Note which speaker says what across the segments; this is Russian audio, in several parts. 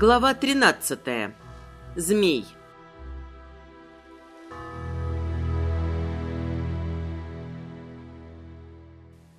Speaker 1: Глава 13. Змей.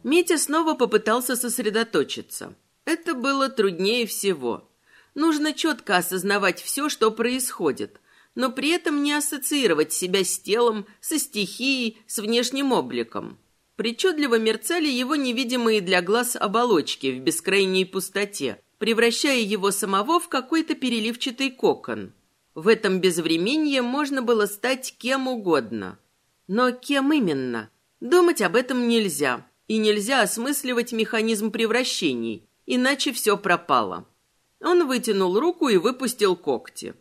Speaker 1: Митя снова попытался сосредоточиться. Это было труднее всего. Нужно четко осознавать все, что происходит, но при этом не ассоциировать себя с телом, со стихией, с внешним обликом. Причудливо мерцали его невидимые для глаз оболочки в бескрайней пустоте, превращая его самого в какой-то переливчатый кокон. В этом безвременье можно было стать кем угодно. Но кем именно? Думать об этом нельзя. И нельзя осмысливать механизм превращений, иначе все пропало. Он вытянул руку и выпустил когти.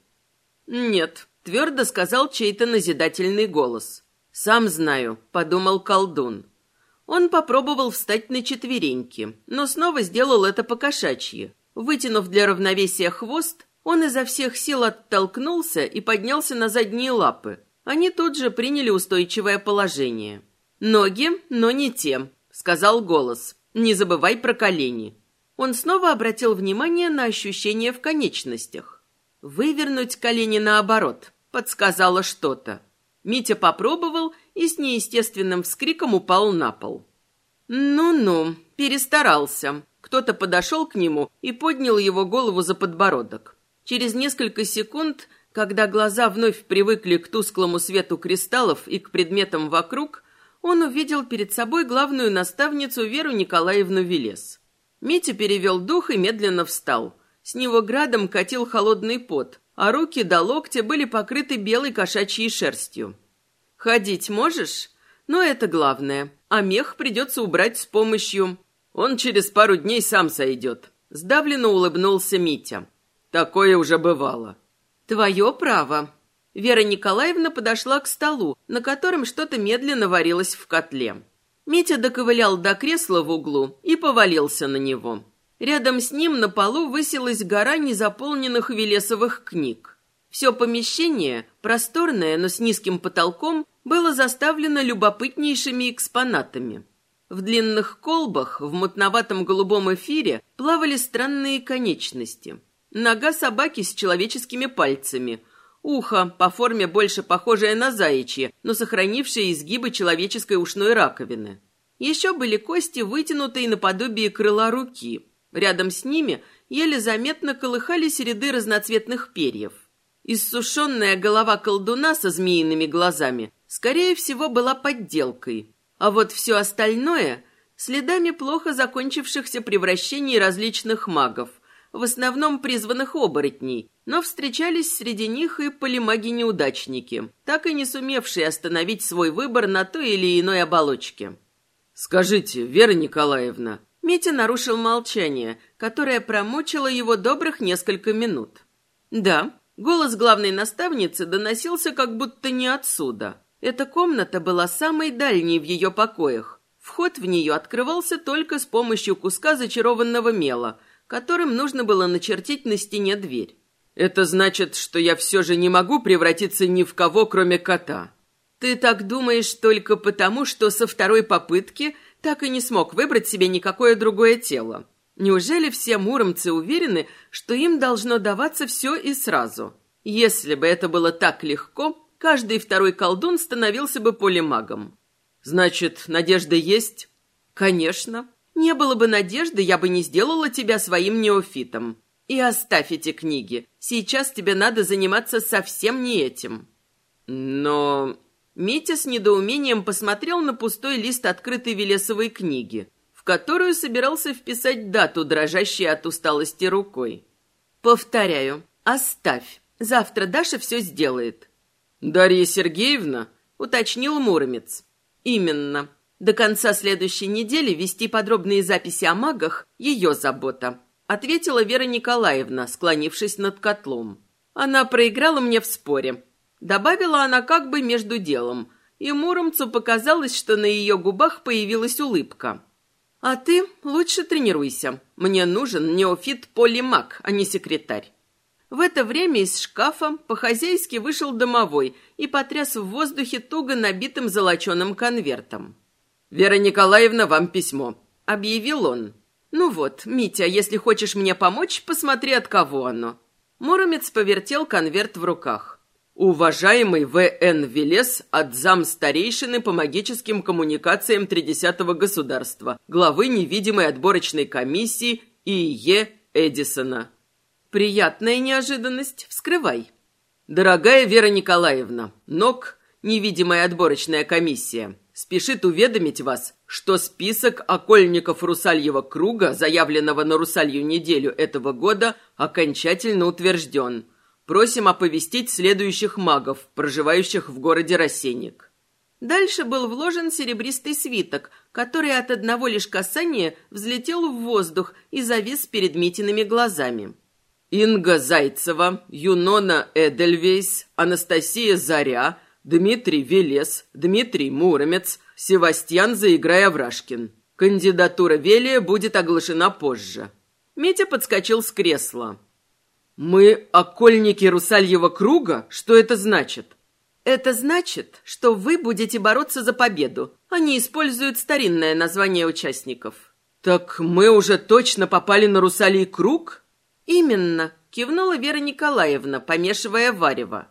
Speaker 1: «Нет», — твердо сказал чей-то назидательный голос. «Сам знаю», — подумал колдун. Он попробовал встать на четвереньки, но снова сделал это по-кошачьи. Вытянув для равновесия хвост, он изо всех сил оттолкнулся и поднялся на задние лапы. Они тут же приняли устойчивое положение. «Ноги, но не те», — сказал голос. «Не забывай про колени». Он снова обратил внимание на ощущения в конечностях. «Вывернуть колени наоборот», — подсказало что-то. Митя попробовал и с неестественным вскриком упал на пол. «Ну-ну, перестарался». Кто-то подошел к нему и поднял его голову за подбородок. Через несколько секунд, когда глаза вновь привыкли к тусклому свету кристаллов и к предметам вокруг, он увидел перед собой главную наставницу Веру Николаевну Велес. Митя перевел дух и медленно встал. С него градом катил холодный пот, а руки до локтя были покрыты белой кошачьей шерстью. «Ходить можешь?» «Но это главное. А мех придется убрать с помощью...» «Он через пару дней сам сойдет», — сдавленно улыбнулся Митя. «Такое уже бывало». «Твое право», Вера Николаевна подошла к столу, на котором что-то медленно варилось в котле. Митя доковылял до кресла в углу и повалился на него. Рядом с ним на полу высилась гора незаполненных велесовых книг. Все помещение, просторное, но с низким потолком, было заставлено любопытнейшими экспонатами. В длинных колбах в мутноватом голубом эфире плавали странные конечности. Нога собаки с человеческими пальцами, Ухо, по форме больше похожее на заячье, но сохранившее изгибы человеческой ушной раковины. Еще были кости, вытянутые наподобие крыла руки. Рядом с ними еле заметно колыхались ряды разноцветных перьев. Иссушенная голова колдуна со змеиными глазами, скорее всего, была подделкой. А вот все остальное – следами плохо закончившихся превращений различных магов, в основном призванных оборотней, но встречались среди них и полимаги-неудачники, так и не сумевшие остановить свой выбор на той или иной оболочке. «Скажите, Вера Николаевна...» Митя нарушил молчание, которое промучило его добрых несколько минут. «Да». Голос главной наставницы доносился как будто не отсюда. Эта комната была самой дальней в ее покоях. Вход в нее открывался только с помощью куска зачарованного мела – которым нужно было начертить на стене дверь. «Это значит, что я все же не могу превратиться ни в кого, кроме кота». «Ты так думаешь только потому, что со второй попытки так и не смог выбрать себе никакое другое тело? Неужели все муромцы уверены, что им должно даваться все и сразу? Если бы это было так легко, каждый второй колдун становился бы полимагом». «Значит, надежда есть?» «Конечно. Не было бы надежды, я бы не сделала тебя своим неофитом. И оставь эти книги. Сейчас тебе надо заниматься совсем не этим. Но... Митя с недоумением посмотрел на пустой лист открытой Велесовой книги, в которую собирался вписать дату, дрожащей от усталости рукой. «Повторяю, оставь. Завтра Даша все сделает». «Дарья Сергеевна?» — уточнил Муромец. «Именно. До конца следующей недели вести подробные записи о магах – ее забота», – ответила Вера Николаевна, склонившись над котлом. «Она проиграла мне в споре». Добавила она как бы между делом, и Муромцу показалось, что на ее губах появилась улыбка. «А ты лучше тренируйся. Мне нужен неофит-полимаг, а не секретарь». В это время из шкафа по-хозяйски вышел домовой и потряс в воздухе туго набитым золоченым конвертом. «Вера Николаевна, вам письмо», — объявил он. «Ну вот, Митя, если хочешь мне помочь, посмотри, от кого оно». Муромец повертел конверт в руках. Уважаемый В.Н. Велес от зам старейшины по магическим коммуникациям Тридесятого государства, главы невидимой отборочной комиссии И.Е. Эдисона. Приятная неожиданность. Вскрывай. Дорогая Вера Николаевна, НОК, невидимая отборочная комиссия, спешит уведомить вас, что список окольников Русальего круга, заявленного на Русалью неделю этого года, окончательно утвержден. Просим оповестить следующих магов, проживающих в городе Рассенник. Дальше был вложен серебристый свиток, который от одного лишь касания взлетел в воздух и завис перед Митиными глазами. Инга Зайцева, Юнона Эдельвейс, Анастасия Заря, Дмитрий Велес, Дмитрий Муромец, Севастьян Заиграй-Аврашкин. Кандидатура Велия будет оглашена позже. Митя подскочил с кресла. «Мы окольники Русальего круга? Что это значит?» «Это значит, что вы будете бороться за победу. Они используют старинное название участников». «Так мы уже точно попали на Русалий круг?» «Именно», — кивнула Вера Николаевна, помешивая варево.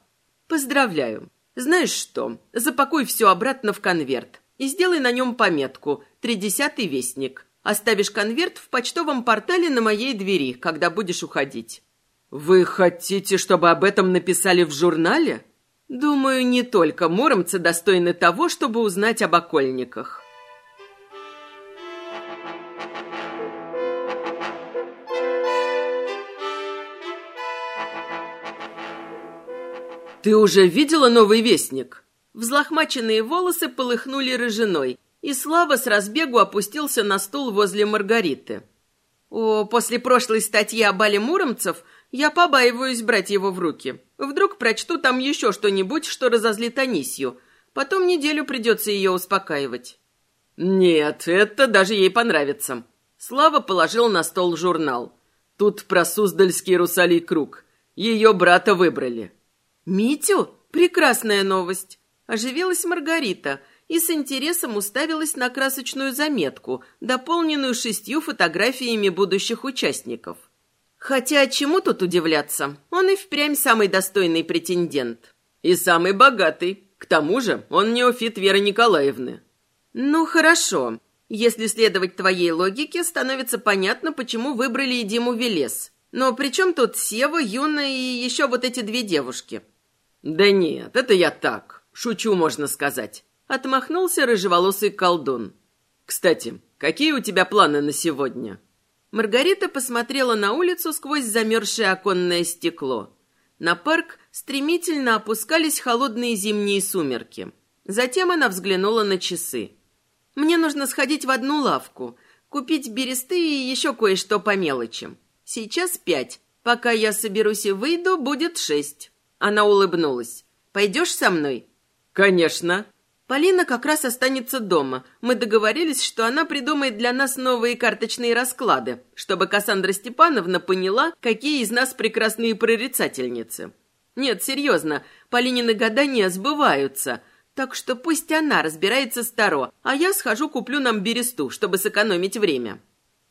Speaker 1: «Поздравляю. Знаешь что, запакуй все обратно в конверт и сделай на нем пометку «Тридесятый вестник». Оставишь конверт в почтовом портале на моей двери, когда будешь уходить». «Вы хотите, чтобы об этом написали в журнале?» «Думаю, не только муромцы достойны того, чтобы узнать об окольниках». «Ты уже видела новый вестник?» Взлохмаченные волосы полыхнули рыжиной, и Слава с разбегу опустился на стул возле Маргариты. «О, после прошлой статьи о бале муромцев я побаиваюсь брать его в руки. Вдруг прочту там еще что-нибудь, что разозлит Анисью. Потом неделю придется ее успокаивать». «Нет, это даже ей понравится». Слава положил на стол журнал. Тут про Суздальский русалий круг. Ее брата выбрали. «Митю? Прекрасная новость!» Оживилась Маргарита и с интересом уставилась на красочную заметку, дополненную шестью фотографиями будущих участников. Хотя чему тут удивляться? Он и впрямь самый достойный претендент. И самый богатый. К тому же он неофит Веры Николаевны. Ну, хорошо. Если следовать твоей логике, становится понятно, почему выбрали Диму Велес. Но при чем тут Сева, Юна и еще вот эти две девушки? «Да нет, это я так. Шучу, можно сказать». Отмахнулся рыжеволосый колдун. «Кстати, какие у тебя планы на сегодня?» Маргарита посмотрела на улицу сквозь замерзшее оконное стекло. На парк стремительно опускались холодные зимние сумерки. Затем она взглянула на часы. «Мне нужно сходить в одну лавку, купить бересты и еще кое-что по мелочи. Сейчас пять. Пока я соберусь и выйду, будет шесть». Она улыбнулась. «Пойдешь со мной?» «Конечно». Полина как раз останется дома. Мы договорились, что она придумает для нас новые карточные расклады, чтобы Кассандра Степановна поняла, какие из нас прекрасные прорицательницы. Нет, серьезно, Полинины гадания сбываются, так что пусть она разбирается старо, а я схожу куплю нам бересту, чтобы сэкономить время.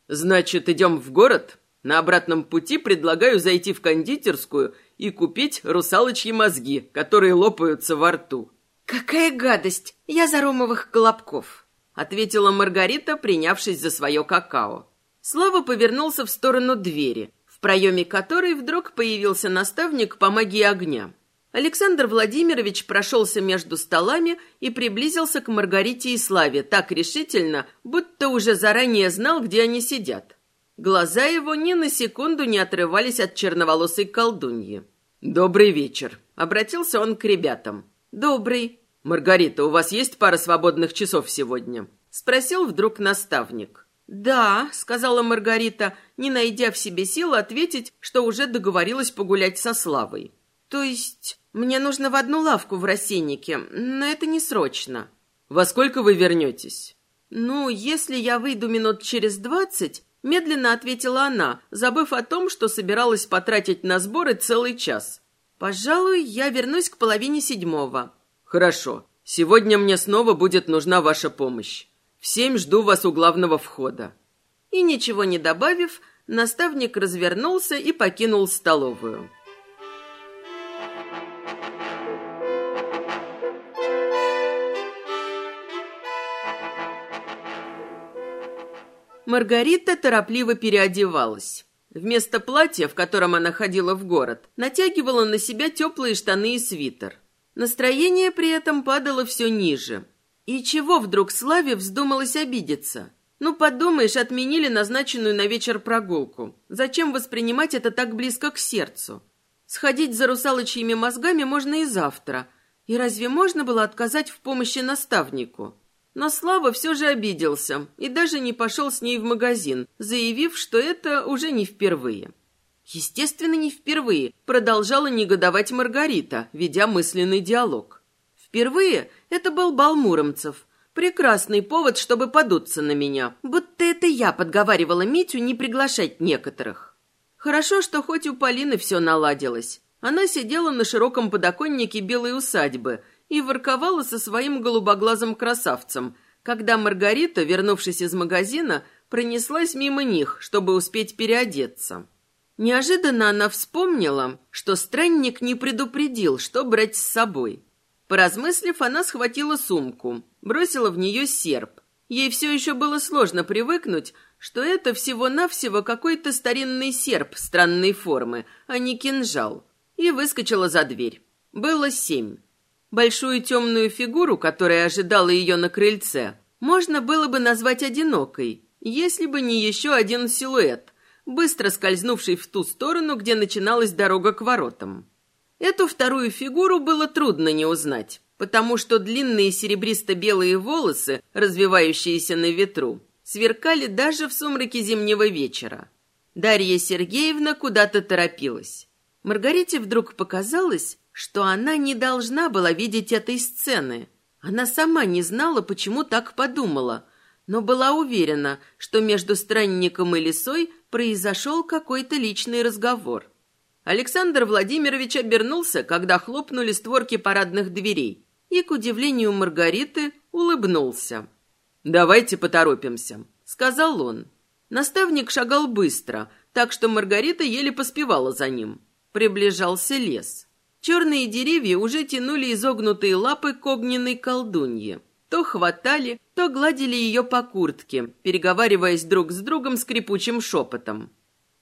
Speaker 1: Значит, идем в город? На обратном пути предлагаю зайти в кондитерскую и купить русалочьи мозги, которые лопаются во рту». «Какая гадость! Я за ромовых колобков!» — ответила Маргарита, принявшись за свое какао. Слава повернулся в сторону двери, в проеме которой вдруг появился наставник по магии огня. Александр Владимирович прошелся между столами и приблизился к Маргарите и Славе так решительно, будто уже заранее знал, где они сидят. Глаза его ни на секунду не отрывались от черноволосой колдуньи. «Добрый вечер», — обратился он к ребятам. «Добрый». «Маргарита, у вас есть пара свободных часов сегодня?» — спросил вдруг наставник. «Да», — сказала Маргарита, не найдя в себе сил ответить, что уже договорилась погулять со Славой. «То есть мне нужно в одну лавку в рассеннике, но это не срочно». «Во сколько вы вернетесь?» «Ну, если я выйду минут через двадцать, Медленно ответила она, забыв о том, что собиралась потратить на сборы целый час. «Пожалуй, я вернусь к половине седьмого». «Хорошо. Сегодня мне снова будет нужна ваша помощь. В семь жду вас у главного входа». И ничего не добавив, наставник развернулся и покинул столовую. Маргарита торопливо переодевалась. Вместо платья, в котором она ходила в город, натягивала на себя теплые штаны и свитер. Настроение при этом падало все ниже. И чего вдруг Славе вздумалось обидеться? Ну, подумаешь, отменили назначенную на вечер прогулку. Зачем воспринимать это так близко к сердцу? Сходить за русалочьими мозгами можно и завтра. И разве можно было отказать в помощи наставнику? Но Слава все же обиделся и даже не пошел с ней в магазин, заявив, что это уже не впервые. Естественно, не впервые, продолжала негодовать Маргарита, ведя мысленный диалог. Впервые это был бал муромцев. Прекрасный повод, чтобы подуться на меня, будто это я подговаривала Митю не приглашать некоторых. Хорошо, что хоть у Полины все наладилось. Она сидела на широком подоконнике белой усадьбы – и ворковала со своим голубоглазым красавцем, когда Маргарита, вернувшись из магазина, пронеслась мимо них, чтобы успеть переодеться. Неожиданно она вспомнила, что странник не предупредил, что брать с собой. Поразмыслив, она схватила сумку, бросила в нее серп. Ей все еще было сложно привыкнуть, что это всего-навсего какой-то старинный серп странной формы, а не кинжал, и выскочила за дверь. Было семь. Большую темную фигуру, которая ожидала ее на крыльце, можно было бы назвать одинокой, если бы не еще один силуэт, быстро скользнувший в ту сторону, где начиналась дорога к воротам. Эту вторую фигуру было трудно не узнать, потому что длинные серебристо-белые волосы, развивающиеся на ветру, сверкали даже в сумраке зимнего вечера. Дарья Сергеевна куда-то торопилась. Маргарите вдруг показалось, что она не должна была видеть этой сцены. Она сама не знала, почему так подумала, но была уверена, что между странником и лисой произошел какой-то личный разговор. Александр Владимирович обернулся, когда хлопнули створки парадных дверей, и, к удивлению Маргариты, улыбнулся. «Давайте поторопимся», — сказал он. Наставник шагал быстро, так что Маргарита еле поспевала за ним. Приближался лес. Черные деревья уже тянули изогнутые лапы к огненной колдунье. То хватали, то гладили ее по куртке, переговариваясь друг с другом скрипучим шепотом.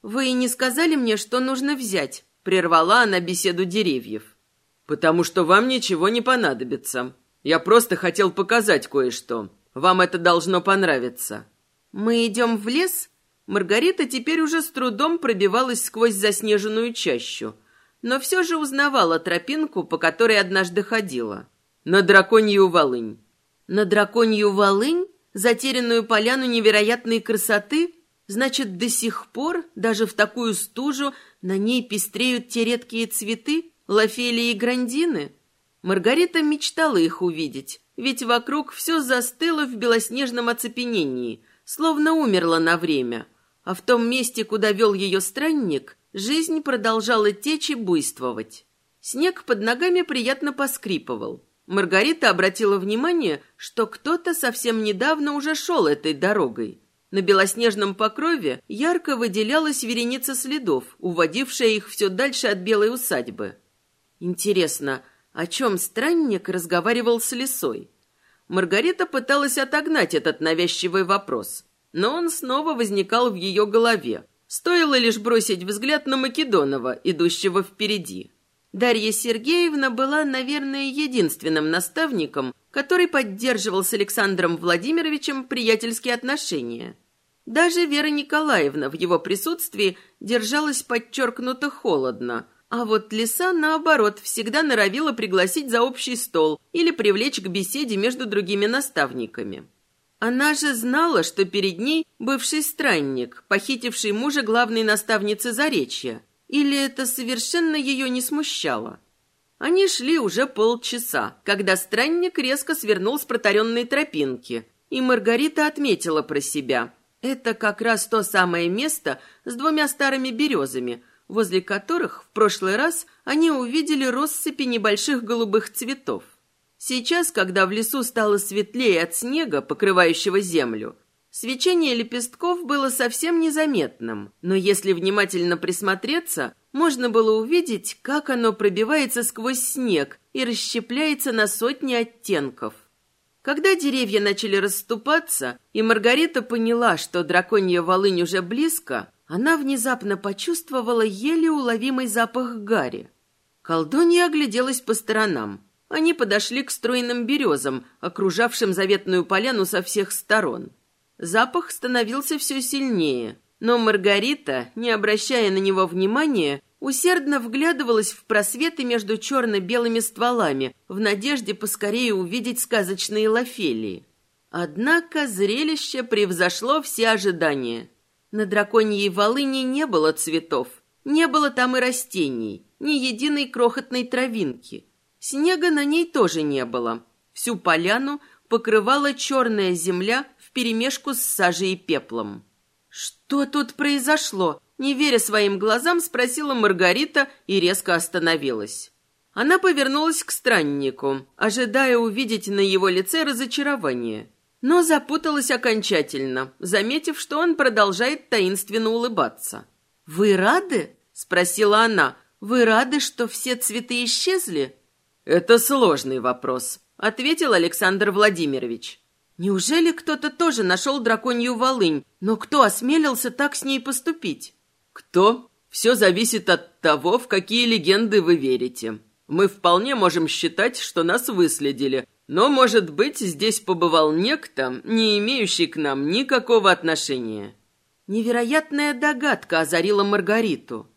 Speaker 1: «Вы не сказали мне, что нужно взять?» — прервала она беседу деревьев. «Потому что вам ничего не понадобится. Я просто хотел показать кое-что. Вам это должно понравиться». «Мы идем в лес?» Маргарита теперь уже с трудом пробивалась сквозь заснеженную чащу — но все же узнавала тропинку, по которой однажды ходила. На драконью волынь. На драконью волынь? Затерянную поляну невероятной красоты? Значит, до сих пор, даже в такую стужу, на ней пестреют те редкие цветы, лофелии и грандины? Маргарита мечтала их увидеть, ведь вокруг все застыло в белоснежном оцепенении, словно умерло на время. А в том месте, куда вел ее странник, Жизнь продолжала течь и буйствовать. Снег под ногами приятно поскрипывал. Маргарита обратила внимание, что кто-то совсем недавно уже шел этой дорогой. На белоснежном покрове ярко выделялась вереница следов, уводившая их все дальше от белой усадьбы. Интересно, о чем странник разговаривал с лисой? Маргарита пыталась отогнать этот навязчивый вопрос, но он снова возникал в ее голове, Стоило лишь бросить взгляд на Македонова, идущего впереди. Дарья Сергеевна была, наверное, единственным наставником, который поддерживал с Александром Владимировичем приятельские отношения. Даже Вера Николаевна в его присутствии держалась подчеркнуто холодно, а вот Лиса, наоборот, всегда норовила пригласить за общий стол или привлечь к беседе между другими наставниками. Она же знала, что перед ней бывший странник, похитивший мужа главной наставницы Заречья. Или это совершенно ее не смущало? Они шли уже полчаса, когда странник резко свернул с протаренной тропинки, и Маргарита отметила про себя. Это как раз то самое место с двумя старыми березами, возле которых в прошлый раз они увидели россыпи небольших голубых цветов. Сейчас, когда в лесу стало светлее от снега, покрывающего землю, свечение лепестков было совсем незаметным, но если внимательно присмотреться, можно было увидеть, как оно пробивается сквозь снег и расщепляется на сотни оттенков. Когда деревья начали расступаться, и Маргарита поняла, что драконья волынь уже близко, она внезапно почувствовала еле уловимый запах гари. Колдунья огляделась по сторонам. Они подошли к стройным березам, окружавшим заветную поляну со всех сторон. Запах становился все сильнее, но Маргарита, не обращая на него внимания, усердно вглядывалась в просветы между черно-белыми стволами в надежде поскорее увидеть сказочные лофелии. Однако зрелище превзошло все ожидания. На драконьей волыне не было цветов, не было там и растений, ни единой крохотной травинки. Снега на ней тоже не было. Всю поляну покрывала черная земля вперемешку с сажей и пеплом. «Что тут произошло?» Не веря своим глазам, спросила Маргарита и резко остановилась. Она повернулась к страннику, ожидая увидеть на его лице разочарование. Но запуталась окончательно, заметив, что он продолжает таинственно улыбаться. «Вы рады?» – спросила она. «Вы рады, что все цветы исчезли?» «Это сложный вопрос», – ответил Александр Владимирович. «Неужели кто-то тоже нашел драконью волынь, но кто осмелился так с ней поступить?» Кто? Все зависит от того, в какие легенды вы верите. Мы вполне можем считать, что нас выследили, но, может быть, здесь побывал некто, не имеющий к нам никакого отношения. Невероятная догадка озарила Маргариту.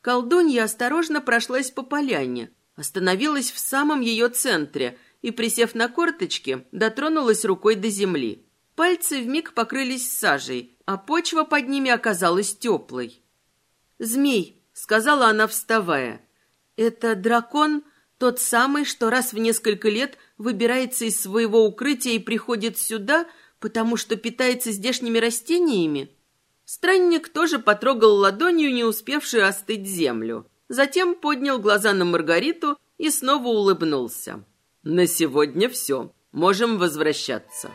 Speaker 1: Колдунья осторожно прошлась по поляне, остановилась в самом ее центре и, присев на корточки, дотронулась рукой до земли. Пальцы вмиг покрылись сажей, а почва под ними оказалась теплой. «Змей», — сказала она, вставая. «Это дракон, тот самый, что раз в несколько лет выбирается из своего укрытия и приходит сюда, потому что питается здешними растениями?» Странник тоже потрогал ладонью не успевшую остыть землю. Затем поднял глаза на Маргариту и снова улыбнулся. «На сегодня все. Можем возвращаться».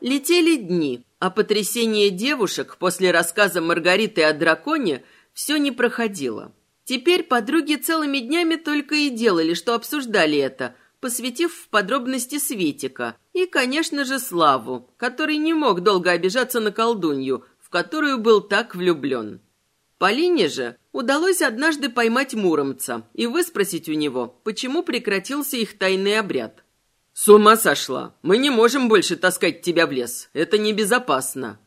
Speaker 1: Летели дни, а потрясение девушек после рассказа Маргариты о драконе все не проходило. Теперь подруги целыми днями только и делали, что обсуждали это, посвятив в подробности Светика и, конечно же, Славу, который не мог долго обижаться на колдунью, в которую был так влюблен. Полине же удалось однажды поймать Муромца и выспросить у него, почему прекратился их тайный обряд. «С ума сошла! Мы не можем больше таскать тебя в лес. Это небезопасно».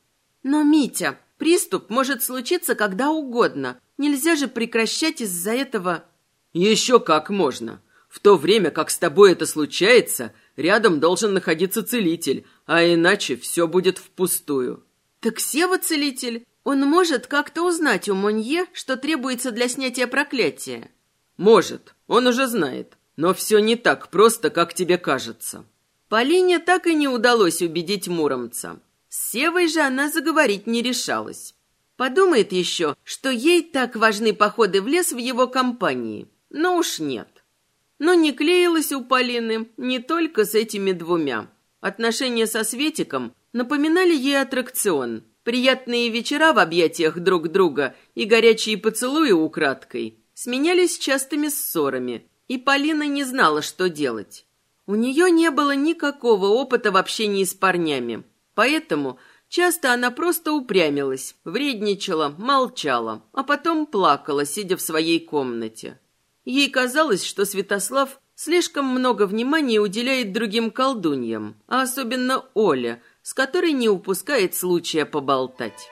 Speaker 1: «Но, Митя, приступ может случиться когда угодно. Нельзя же прекращать из-за этого...» «Еще как можно. В то время, как с тобой это случается, рядом должен находиться целитель, а иначе все будет впустую». «Так Сева целитель. Он может как-то узнать у Монье, что требуется для снятия проклятия». «Может. Он уже знает. Но все не так просто, как тебе кажется. Полине так и не удалось убедить Муромца. С Севой же она заговорить не решалась. Подумает еще, что ей так важны походы в лес в его компании. Но уж нет. Но не клеилась у Полины не только с этими двумя. Отношения со Светиком напоминали ей аттракцион. Приятные вечера в объятиях друг друга и горячие поцелуи украдкой сменялись частыми ссорами, и Полина не знала, что делать. У нее не было никакого опыта в общении с парнями, поэтому часто она просто упрямилась, вредничала, молчала, а потом плакала, сидя в своей комнате. Ей казалось, что Святослав слишком много внимания уделяет другим колдуньям, а особенно Оле, с которой не упускает случая поболтать.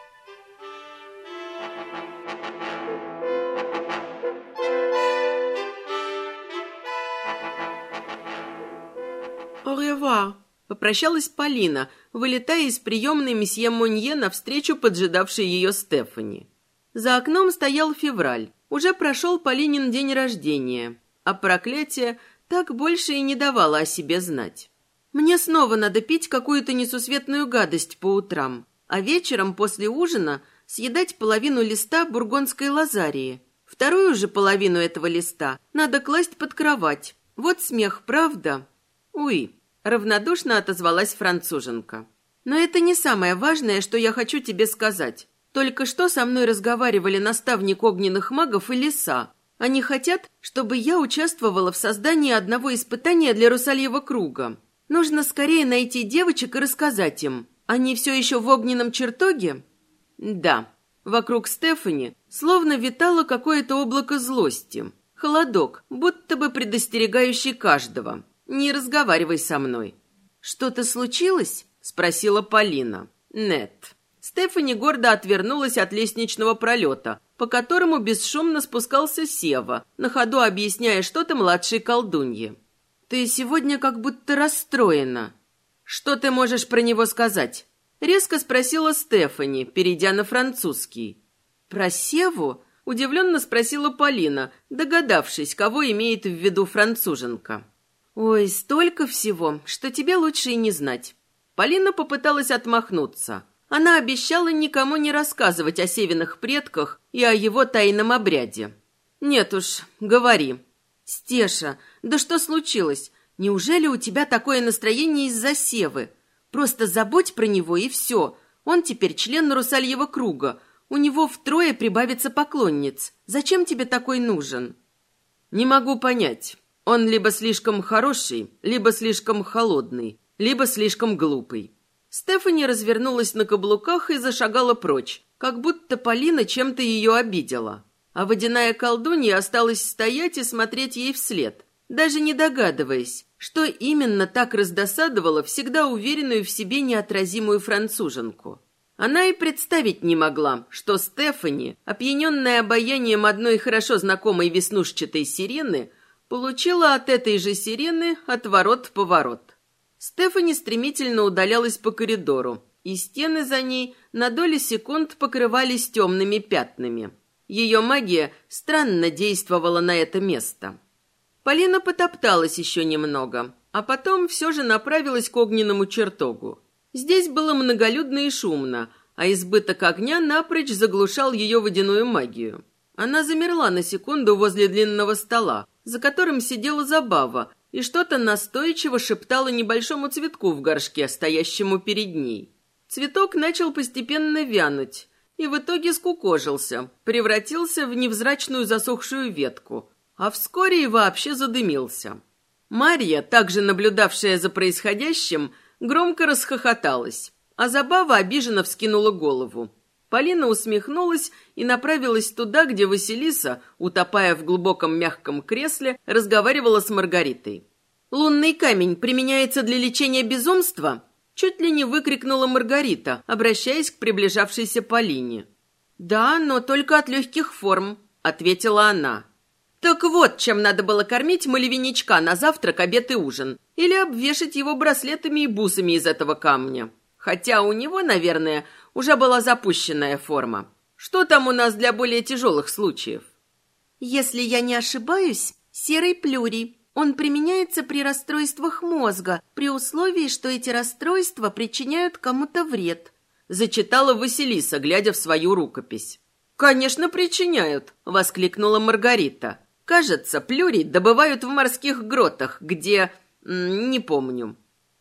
Speaker 1: «Au попрощалась Полина, вылетая из приемной месье Монье навстречу поджидавшей ее Стефани. За окном стоял февраль. Уже прошел Полинин день рождения, а проклятие так больше и не давало о себе знать. Мне снова надо пить какую-то несусветную гадость по утрам, а вечером после ужина съедать половину листа бургонской лазарии. Вторую же половину этого листа надо класть под кровать. Вот смех, правда? Уи. Равнодушно отозвалась француженка. «Но это не самое важное, что я хочу тебе сказать. Только что со мной разговаривали наставник огненных магов и лиса. Они хотят, чтобы я участвовала в создании одного испытания для Русальева круга. Нужно скорее найти девочек и рассказать им. Они все еще в огненном чертоге? Да. Вокруг Стефани словно витало какое-то облако злости. Холодок, будто бы предостерегающий каждого. Не разговаривай со мной. Что-то случилось? Спросила Полина. Нет. Стефани гордо отвернулась от лестничного пролета, по которому бесшумно спускался Сева, на ходу объясняя что-то младшей колдунье. «Ты сегодня как будто расстроена. Что ты можешь про него сказать?» Резко спросила Стефани, перейдя на французский. «Про Севу?» – удивленно спросила Полина, догадавшись, кого имеет в виду француженка. «Ой, столько всего, что тебе лучше и не знать». Полина попыталась отмахнуться – она обещала никому не рассказывать о Севиных предках и о его тайном обряде. «Нет уж, говори». «Стеша, да что случилось? Неужели у тебя такое настроение из-за Севы? Просто забудь про него и все. Он теперь член Русальева круга. У него втрое прибавится поклонниц. Зачем тебе такой нужен?» «Не могу понять. Он либо слишком хороший, либо слишком холодный, либо слишком глупый. Стефани развернулась на каблуках и зашагала прочь, как будто Полина чем-то ее обидела. А водяная колдунья осталась стоять и смотреть ей вслед, даже не догадываясь, что именно так раздосадовало всегда уверенную в себе неотразимую француженку. Она и представить не могла, что Стефани, опьяненная обаянием одной хорошо знакомой веснушчатой сирены, получила от этой же сирены отворот-поворот. Стефани стремительно удалялась по коридору, и стены за ней на доли секунд покрывались темными пятнами. Ее магия странно действовала на это место. Полина потопталась еще немного, а потом все же направилась к огненному чертогу. Здесь было многолюдно и шумно, а избыток огня напрочь заглушал ее водяную магию. Она замерла на секунду возле длинного стола, за которым сидела забава, и что-то настойчиво шептала небольшому цветку в горшке, стоящему перед ней. Цветок начал постепенно вянуть и в итоге скукожился, превратился в невзрачную засохшую ветку, а вскоре и вообще задымился. Марья, также наблюдавшая за происходящим, громко расхохоталась, а Забава обиженно вскинула голову. Полина усмехнулась и направилась туда, где Василиса, утопая в глубоком мягком кресле, разговаривала с Маргаритой. «Лунный камень применяется для лечения безумства?» Чуть ли не выкрикнула Маргарита, обращаясь к приближавшейся Полине. «Да, но только от легких форм», — ответила она. «Так вот, чем надо было кормить малевиничка на завтрак, обед и ужин. Или обвешать его браслетами и бусами из этого камня. Хотя у него, наверное, уже была запущенная форма. Что там у нас для более тяжелых случаев?
Speaker 2: Если я не ошибаюсь, серый плюрий. Он применяется при расстройствах мозга, при условии, что эти расстройства причиняют кому-то вред.
Speaker 1: Зачитала Василиса, глядя в свою рукопись. «Конечно, причиняют!» – воскликнула Маргарита. «Кажется, плюрий добывают в морских гротах, где... не помню.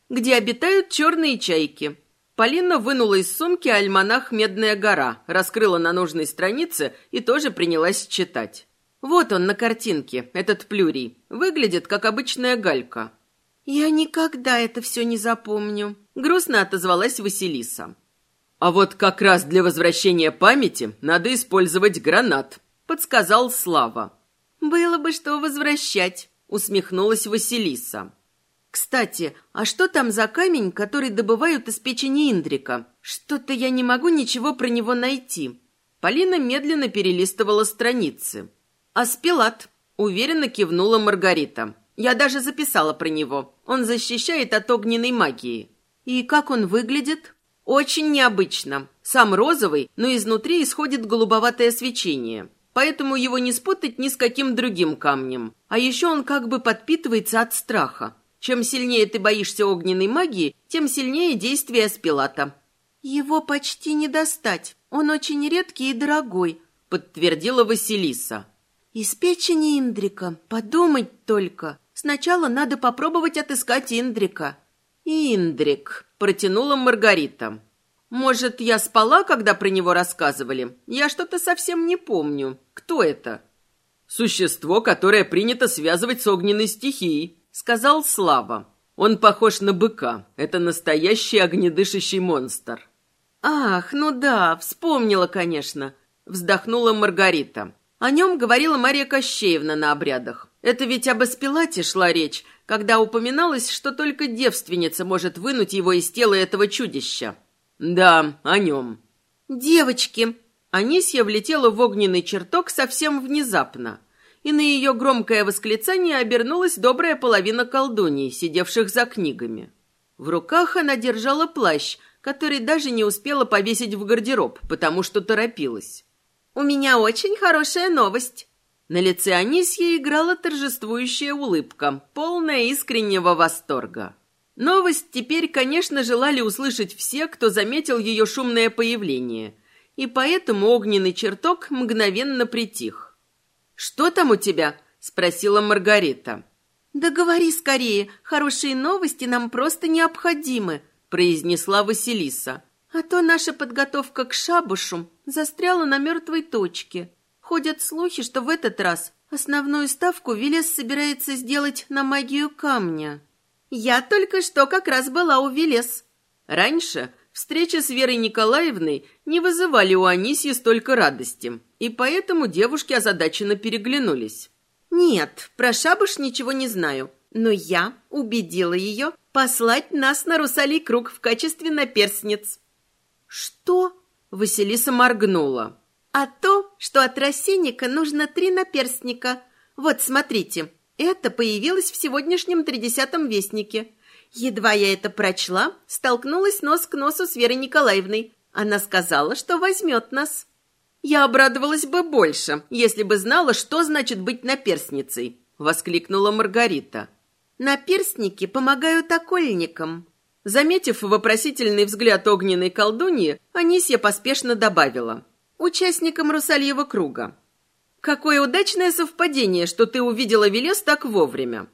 Speaker 1: Где обитают черные чайки. Полина вынула из сумки альманах «Медная гора», раскрыла на нужной странице и тоже принялась читать. Вот он на картинке, этот плюрий. Выглядит, как обычная галька.
Speaker 2: «Я никогда это все не запомню», —
Speaker 1: грустно отозвалась Василиса. «А вот как раз для возвращения памяти надо использовать гранат», — подсказал Слава.
Speaker 2: «Было бы что возвращать», —
Speaker 1: усмехнулась Василиса.
Speaker 2: Кстати, а что там за камень, который добывают из печени Индрика? Что-то я не могу ничего про него найти.
Speaker 1: Полина медленно перелистывала страницы. «Аспилат», — уверенно кивнула Маргарита. «Я даже записала про него. Он защищает от огненной магии».
Speaker 2: «И как он выглядит?»
Speaker 1: «Очень необычно. Сам розовый, но изнутри исходит голубоватое свечение. Поэтому его не спутать ни с каким другим камнем. А еще он как бы подпитывается от страха. Чем сильнее ты боишься огненной магии, тем сильнее действие Аспилата».
Speaker 2: «Его почти не достать. Он очень редкий и дорогой», —
Speaker 1: подтвердила Василиса.
Speaker 2: «Из печени Индрика. Подумать только. Сначала надо попробовать отыскать Индрика».
Speaker 1: «Индрик», — протянула Маргарита. Может, я спала, когда про него рассказывали? Я что-то совсем не помню. Кто это? Существо, которое принято связывать с огненной стихией, сказал Слава. Он похож на быка. Это настоящий огнедышащий монстр. Ах, ну да, вспомнила, конечно. Вздохнула Маргарита. О нем говорила Мария Кощеевна на обрядах. Это ведь об Эспилате шла речь, когда упоминалось, что только девственница может вынуть его из тела этого чудища. Да, о нем.
Speaker 2: «Девочки!»
Speaker 1: Анисья влетела в огненный чертог совсем внезапно, и на ее громкое восклицание обернулась добрая половина колдуней, сидевших за книгами. В руках она держала плащ, который даже не успела повесить в гардероб, потому что торопилась.
Speaker 2: «У меня очень хорошая новость!»
Speaker 1: На лице Анисьи играла торжествующая улыбка, полная искреннего восторга. Новость теперь, конечно, желали услышать все, кто заметил ее шумное появление, и поэтому огненный чертог мгновенно притих. «Что там у тебя?» – спросила Маргарита.
Speaker 2: «Да говори скорее, хорошие новости нам просто необходимы», – произнесла Василиса. «А то наша подготовка к шабушу застряла на мертвой точке». Ходят слухи, что в этот раз основную ставку Велес собирается сделать на магию камня. Я только что как раз была у Велес.
Speaker 1: Раньше встречи с Верой Николаевной не вызывали у Анисьи столько радости, и поэтому девушки озадаченно переглянулись.
Speaker 2: Нет, про шабуш ничего не знаю, но я убедила ее послать нас на Русалий круг в качестве наперстниц.
Speaker 1: Что? Василиса моргнула.
Speaker 2: А то, что от рассенника нужно три наперстника. Вот, смотрите, это появилось в сегодняшнем тридесятом вестнике. Едва я это прочла, столкнулась нос к носу с Верой Николаевной. Она сказала, что возьмет нас.
Speaker 1: Я обрадовалась бы больше, если бы знала, что значит быть наперстницей, воскликнула Маргарита.
Speaker 2: Наперстники помогают окольникам.
Speaker 1: Заметив вопросительный взгляд огненной колдуньи, Анисья поспешно добавила – участником Русальева круга. Какое удачное совпадение, что ты увидела Велес так вовремя.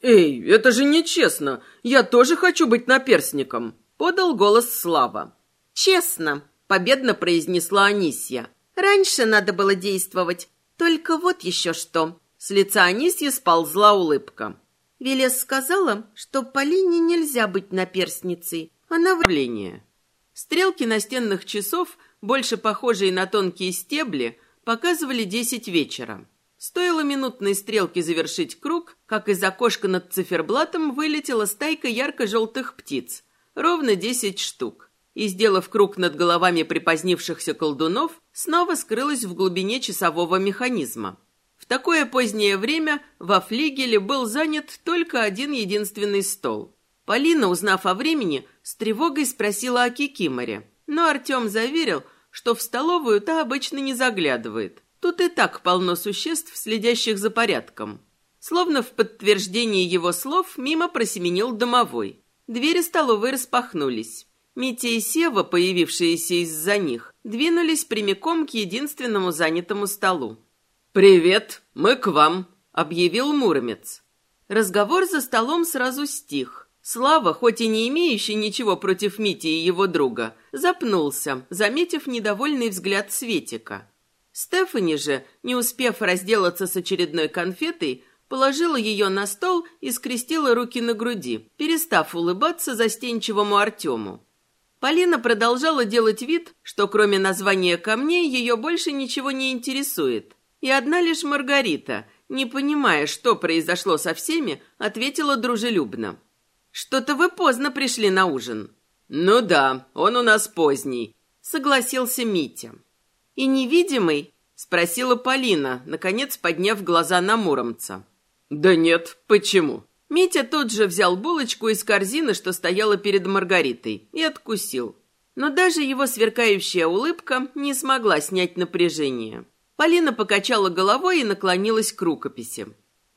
Speaker 1: Эй, это же нечестно. Я тоже хочу быть наперсником, подал голос Слава.
Speaker 2: Честно, победно произнесла Анисья. Раньше надо было действовать. Только вот еще что.
Speaker 1: С лица Анисьи сползла улыбка.
Speaker 2: Велес сказала, что Полине нельзя быть наперсницей. Она в...
Speaker 1: Стрелки настенных часов больше похожие на тонкие стебли, показывали десять вечера. Стоило минутной стрелке завершить круг, как из окошка над циферблатом вылетела стайка ярко-желтых птиц, ровно десять штук, и, сделав круг над головами припозднившихся колдунов, снова скрылась в глубине часового механизма. В такое позднее время во флигеле был занят только один единственный стол. Полина, узнав о времени, с тревогой спросила о Кикиморе но Артем заверил, что в столовую та обычно не заглядывает. Тут и так полно существ, следящих за порядком. Словно в подтверждение его слов мимо просеменил домовой. Двери столовой распахнулись. Митя и Сева, появившиеся из-за них, двинулись прямиком к единственному занятому столу. «Привет, мы к вам», — объявил Муромец. Разговор за столом сразу стих. Слава, хоть и не имеющий ничего против Мити и его друга, запнулся, заметив недовольный взгляд Светика. Стефани же, не успев разделаться с очередной конфетой, положила ее на стол и скрестила руки на груди, перестав улыбаться застенчивому Артему. Полина продолжала делать вид, что кроме названия камней ее больше ничего не интересует. И одна лишь Маргарита, не понимая, что произошло со всеми, ответила дружелюбно. Что-то вы поздно пришли на ужин. Ну да, он у нас поздний, согласился Митя. И невидимый? спросила Полина, наконец подняв глаза на Муромца. Да нет, почему? Митя тут же взял булочку из корзины, что стояла перед Маргаритой, и откусил. Но даже его сверкающая улыбка не смогла снять напряжение. Полина покачала головой и наклонилась к рукописи.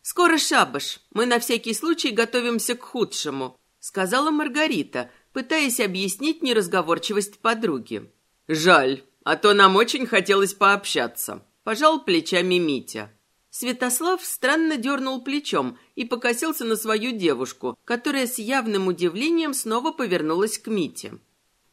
Speaker 1: «Скоро шабаш. Мы на всякий случай готовимся к худшему», — сказала Маргарита, пытаясь объяснить неразговорчивость подруги. «Жаль, а то нам очень хотелось пообщаться», — пожал плечами Митя. Святослав странно дернул плечом и покосился на свою девушку, которая с явным удивлением снова повернулась к Мите.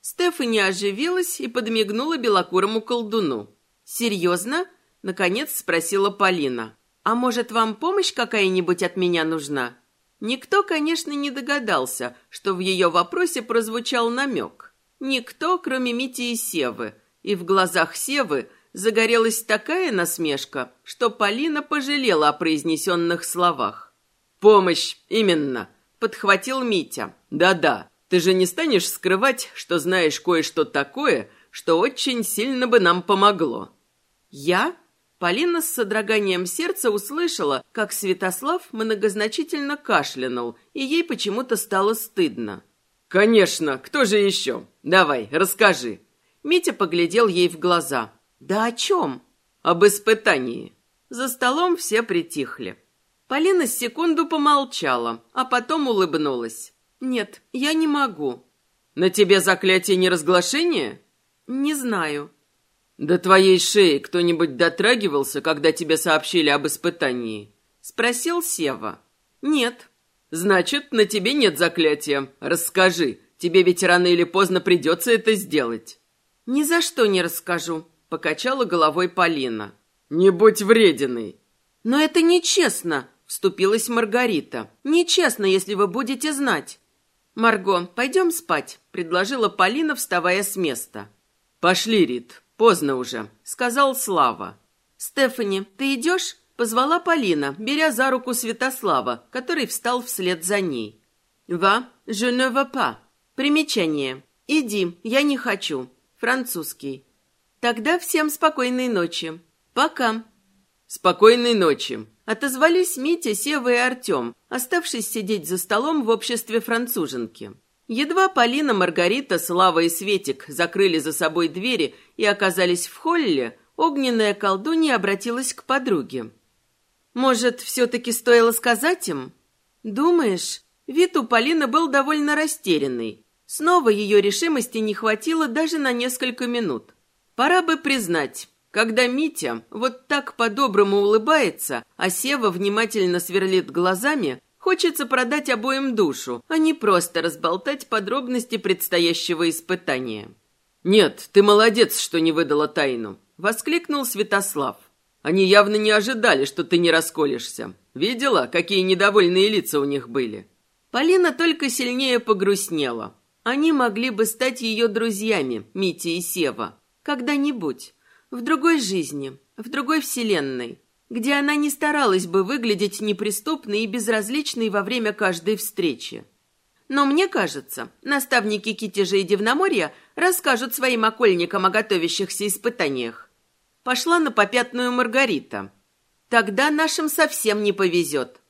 Speaker 1: Стефани оживилась и подмигнула белокурому колдуну.
Speaker 2: «Серьезно?» — наконец спросила Полина. «А может, вам помощь какая-нибудь от меня нужна?» Никто, конечно, не догадался, что в ее вопросе прозвучал намек. Никто, кроме Мити и Севы. И в глазах Севы загорелась такая насмешка, что Полина пожалела о произнесенных словах.
Speaker 1: «Помощь, именно!» — подхватил Митя. «Да-да, ты же не станешь скрывать, что знаешь кое-что такое, что очень сильно бы нам помогло».
Speaker 2: «Я?» Полина с содроганием сердца услышала, как Святослав многозначительно кашлянул, и ей почему-то стало стыдно.
Speaker 1: «Конечно, кто же еще? Давай, расскажи».
Speaker 2: Митя поглядел ей в глаза. «Да о чем?»
Speaker 1: «Об испытании».
Speaker 2: За столом все притихли. Полина секунду помолчала, а потом улыбнулась. «Нет, я не могу».
Speaker 1: «На тебе заклятие неразглашения?»
Speaker 2: «Не знаю».
Speaker 1: «До твоей шеи кто-нибудь дотрагивался, когда тебе сообщили об испытании?»
Speaker 2: Спросил Сева. «Нет».
Speaker 1: «Значит, на тебе нет заклятия. Расскажи. Тебе ведь рано или поздно придется это сделать».
Speaker 2: «Ни за что не расскажу», — покачала головой Полина.
Speaker 1: «Не будь врединой».
Speaker 2: «Но это нечестно», — вступилась Маргарита. «Нечестно, если вы будете знать». «Марго, пойдем спать», — предложила Полина, вставая с места.
Speaker 1: «Пошли, Рит, поздно уже», — сказал Слава.
Speaker 2: «Стефани, ты идешь?» — позвала Полина, беря за руку Святослава, который встал вслед за ней. «Va, je ne veux pas». Примечание. «Иди, я не хочу». Французский. «Тогда всем спокойной ночи. Пока».
Speaker 1: «Спокойной ночи»,
Speaker 2: Отозвались Митя, Сева и Артем, оставшись сидеть за столом в обществе француженки. Едва Полина, Маргарита, Слава и Светик закрыли за собой двери и оказались в холле, огненная колдунья обратилась к подруге. «Может, все-таки стоило сказать им?» «Думаешь?» Вид у Полины был довольно растерянный. Снова ее решимости не хватило даже на несколько минут. Пора бы признать, когда Митя вот так по-доброму улыбается, а Сева внимательно сверлит глазами, хочется продать обоим душу, а не просто разболтать подробности предстоящего испытания.
Speaker 1: «Нет, ты молодец, что не выдала тайну», — воскликнул Святослав. «Они явно не ожидали, что ты не расколешься. Видела, какие недовольные лица у них были?»
Speaker 2: Полина только сильнее погрустнела. Они могли бы стать ее друзьями, Митя и Сева, когда-нибудь. В другой жизни, в другой вселенной, где она не старалась бы выглядеть неприступной и безразличной во время каждой встречи. Но мне кажется, наставники Китежа и Дивноморья расскажут своим окольникам о готовящихся испытаниях. Пошла на попятную Маргарита. Тогда нашим совсем не повезет.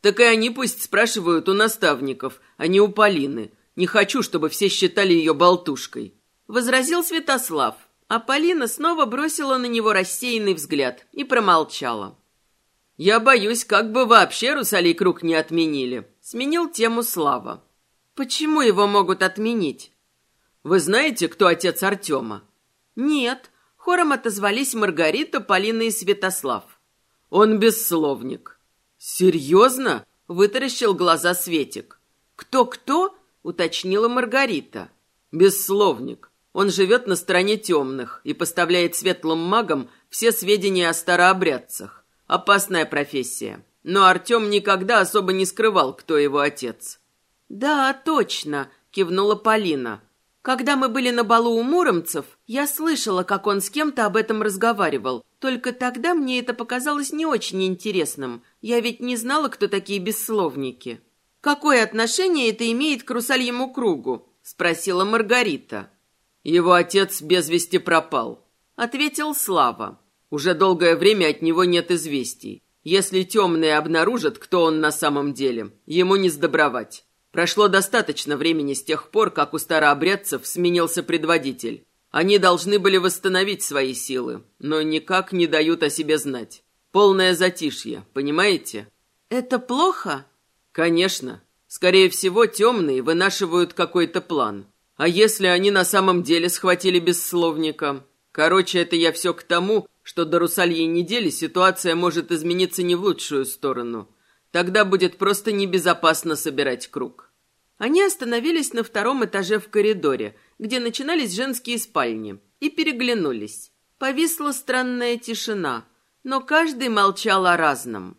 Speaker 1: Так и они пусть спрашивают у наставников, а не у Полины. Не хочу, чтобы все считали ее болтушкой.
Speaker 2: Возразил Святослав. А Полина снова бросила на него рассеянный взгляд и промолчала.
Speaker 1: «Я боюсь, как бы вообще Русалей круг не отменили», — сменил тему Слава.
Speaker 2: «Почему его могут отменить?»
Speaker 1: «Вы знаете, кто отец Артема?»
Speaker 2: «Нет», — хором отозвались Маргарита, Полина и Святослав.
Speaker 1: «Он бессловник».
Speaker 2: «Серьезно?» — вытаращил глаза Светик. «Кто-кто?» — уточнила Маргарита.
Speaker 1: «Бессловник. Он живет на стороне темных и поставляет светлым магам все сведения о старообрядцах. Опасная профессия. Но Артем никогда особо не скрывал, кто его отец.
Speaker 2: «Да, точно», — кивнула Полина. «Когда мы были на балу у муромцев, я слышала, как он с кем-то об этом разговаривал. Только тогда мне это показалось не очень интересным. Я ведь не знала, кто такие бессловники». «Какое отношение это имеет к русальему кругу?» — спросила Маргарита.
Speaker 1: «Его отец без вести пропал», — ответил Слава. «Уже долгое время от него нет известий. Если темные обнаружат, кто он на самом деле, ему не сдобровать. Прошло достаточно времени с тех пор, как у старообрядцев сменился предводитель. Они должны были восстановить свои силы, но никак не дают о себе знать. Полное затишье, понимаете?»
Speaker 2: «Это плохо?»
Speaker 1: «Конечно. Скорее всего, темные вынашивают какой-то план. А если они на самом деле схватили бессловника? Короче, это я все к тому, что до русальей недели ситуация может измениться не в лучшую сторону. Тогда будет просто небезопасно собирать круг. Они остановились на втором этаже в коридоре, где начинались женские спальни, и переглянулись. Повисла странная тишина, но каждый молчал о разном.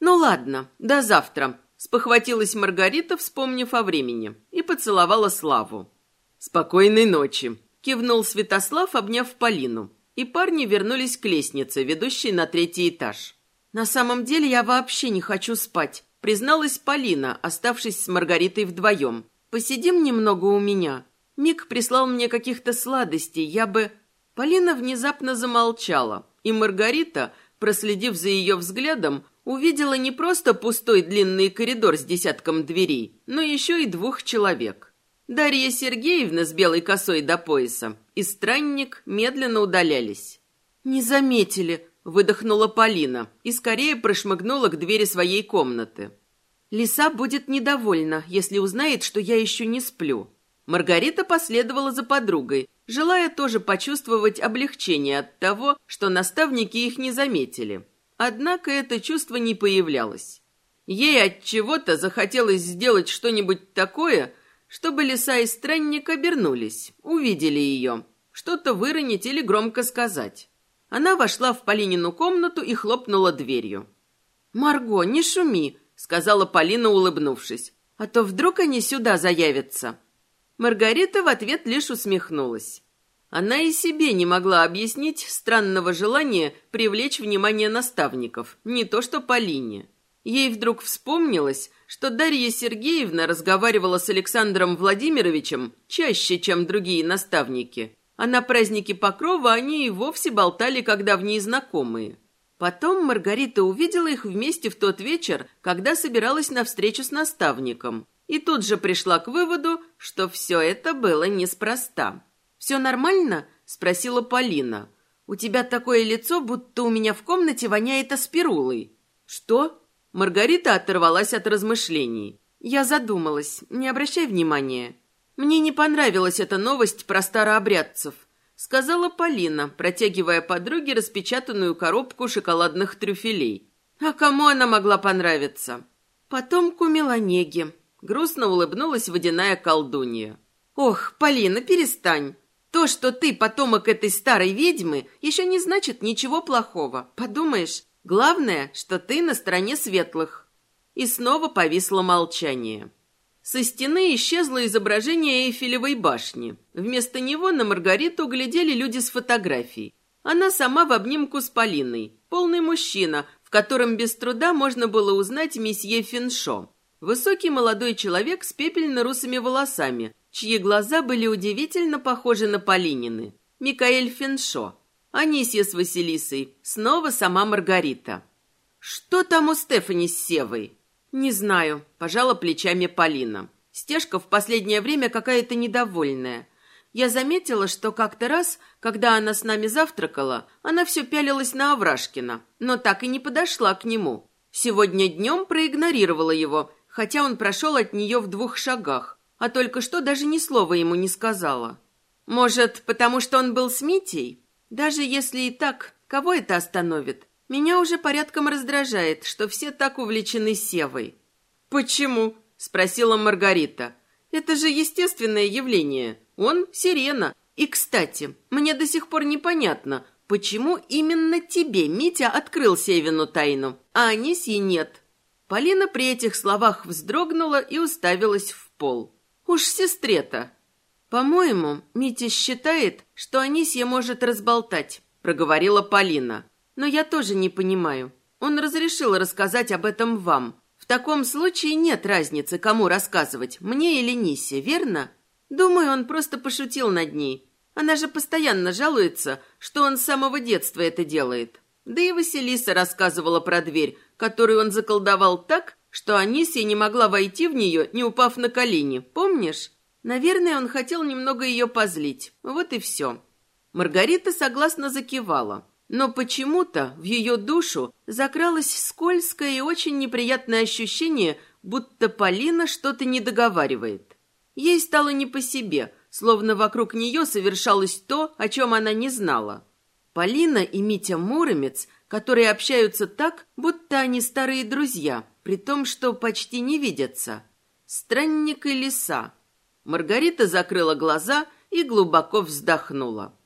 Speaker 1: «Ну ладно, до завтра», — спохватилась Маргарита, вспомнив о времени, и поцеловала Славу. «Спокойной ночи», — кивнул Святослав, обняв Полину, и парни вернулись к лестнице, ведущей на третий этаж.
Speaker 2: «На самом деле я вообще не хочу спать», — призналась Полина, оставшись с Маргаритой вдвоем. «Посидим немного у меня. Мик прислал мне каких-то сладостей, я бы...» Полина внезапно замолчала, и Маргарита, проследив за ее взглядом, увидела не просто пустой длинный коридор с десятком дверей, но еще и двух человек. Дарья Сергеевна с белой косой до пояса и странник медленно удалялись. «Не заметили», — выдохнула Полина и скорее прошмыгнула к двери своей комнаты. «Лиса будет недовольна, если узнает, что я еще не сплю». Маргарита последовала за подругой, желая тоже почувствовать облегчение от того, что наставники их не заметили. Однако это чувство не появлялось. Ей от чего-то захотелось сделать что-нибудь такое, чтобы лиса и странник обернулись, увидели ее, что-то выронить или громко сказать. Она вошла в Полинину комнату и хлопнула дверью. «Марго, не шуми», — сказала Полина, улыбнувшись, «а то вдруг они сюда заявятся». Маргарита в ответ лишь усмехнулась. Она и себе не могла объяснить странного желания привлечь внимание наставников, не то что Полине. Ей вдруг вспомнилось, что Дарья Сергеевна разговаривала с Александром Владимировичем чаще, чем другие наставники, а на празднике Покрова они и вовсе болтали, когда в ней знакомые. Потом Маргарита увидела их вместе в тот вечер, когда собиралась на встречу с наставником, и тут же пришла к выводу, что все это было неспроста. «Все нормально?» – спросила Полина. «У тебя такое лицо, будто у меня в комнате воняет аспирулой». «Что?» Маргарита оторвалась от размышлений. Я задумалась. Не обращай внимания. Мне не понравилась эта новость про старообрядцев. Сказала Полина, протягивая подруге распечатанную коробку шоколадных трюфелей. А кому она могла понравиться? Потомку Меланеги. Грустно улыбнулась водяная колдунья. Ох, Полина, перестань. То, что ты потомок этой старой ведьмы, еще не значит ничего плохого. Подумаешь, главное, что ты на стороне светлых. И снова повисло молчание. Со стены исчезло изображение Эйфелевой башни. Вместо него на Маргариту глядели люди с фотографией. Она сама в обнимку с Полиной. Полный мужчина, в котором без труда можно было узнать месье Финшо. Высокий молодой человек с пепельно-русыми волосами, чьи глаза были удивительно похожи на Полинины. Микаэль Финшо. Анисья с Василисой. Снова сама Маргарита. «Что там у Стефани с Севой?» «Не знаю», – пожала плечами Полина. Стежка в последнее время какая-то недовольная. Я заметила, что как-то раз, когда она с нами завтракала, она все пялилась на Аврашкина, но так и не подошла к нему. Сегодня днем проигнорировала его, хотя он прошел от нее в двух шагах, а только что даже ни слова ему не сказала. Может, потому что он был с Митей? Даже если и так, кого это остановит? Меня уже порядком раздражает, что все так увлечены Севой. «Почему?» – спросила Маргарита. «Это же естественное явление. Он – сирена. И, кстати, мне до сих пор непонятно, почему именно тебе Митя открыл Севину тайну, а Анисье нет». Полина при этих словах вздрогнула и уставилась в пол. Уж сестре-то. По-моему, Митя считает, что Анисья может разболтать, проговорила Полина. Но я тоже не понимаю. Он разрешил рассказать об этом вам. В таком случае нет разницы, кому рассказывать, мне или Нисе, верно? Думаю, он просто пошутил над ней. Она же постоянно жалуется, что он с самого детства это делает. Да и Василиса рассказывала про дверь, которую он заколдовал так, что Анисия не могла войти в нее, не упав на колени, помнишь? Наверное, он хотел немного ее позлить. Вот и все. Маргарита согласно закивала. Но почему-то в ее душу закралось скользкое и очень неприятное ощущение, будто Полина что-то не договаривает. Ей стало не по себе, словно вокруг нее совершалось то, о чем она не знала. Полина и Митя Муромец, которые общаются так, будто они старые друзья – при том, что почти не видятся.
Speaker 1: Странник и лиса. Маргарита закрыла глаза и глубоко вздохнула.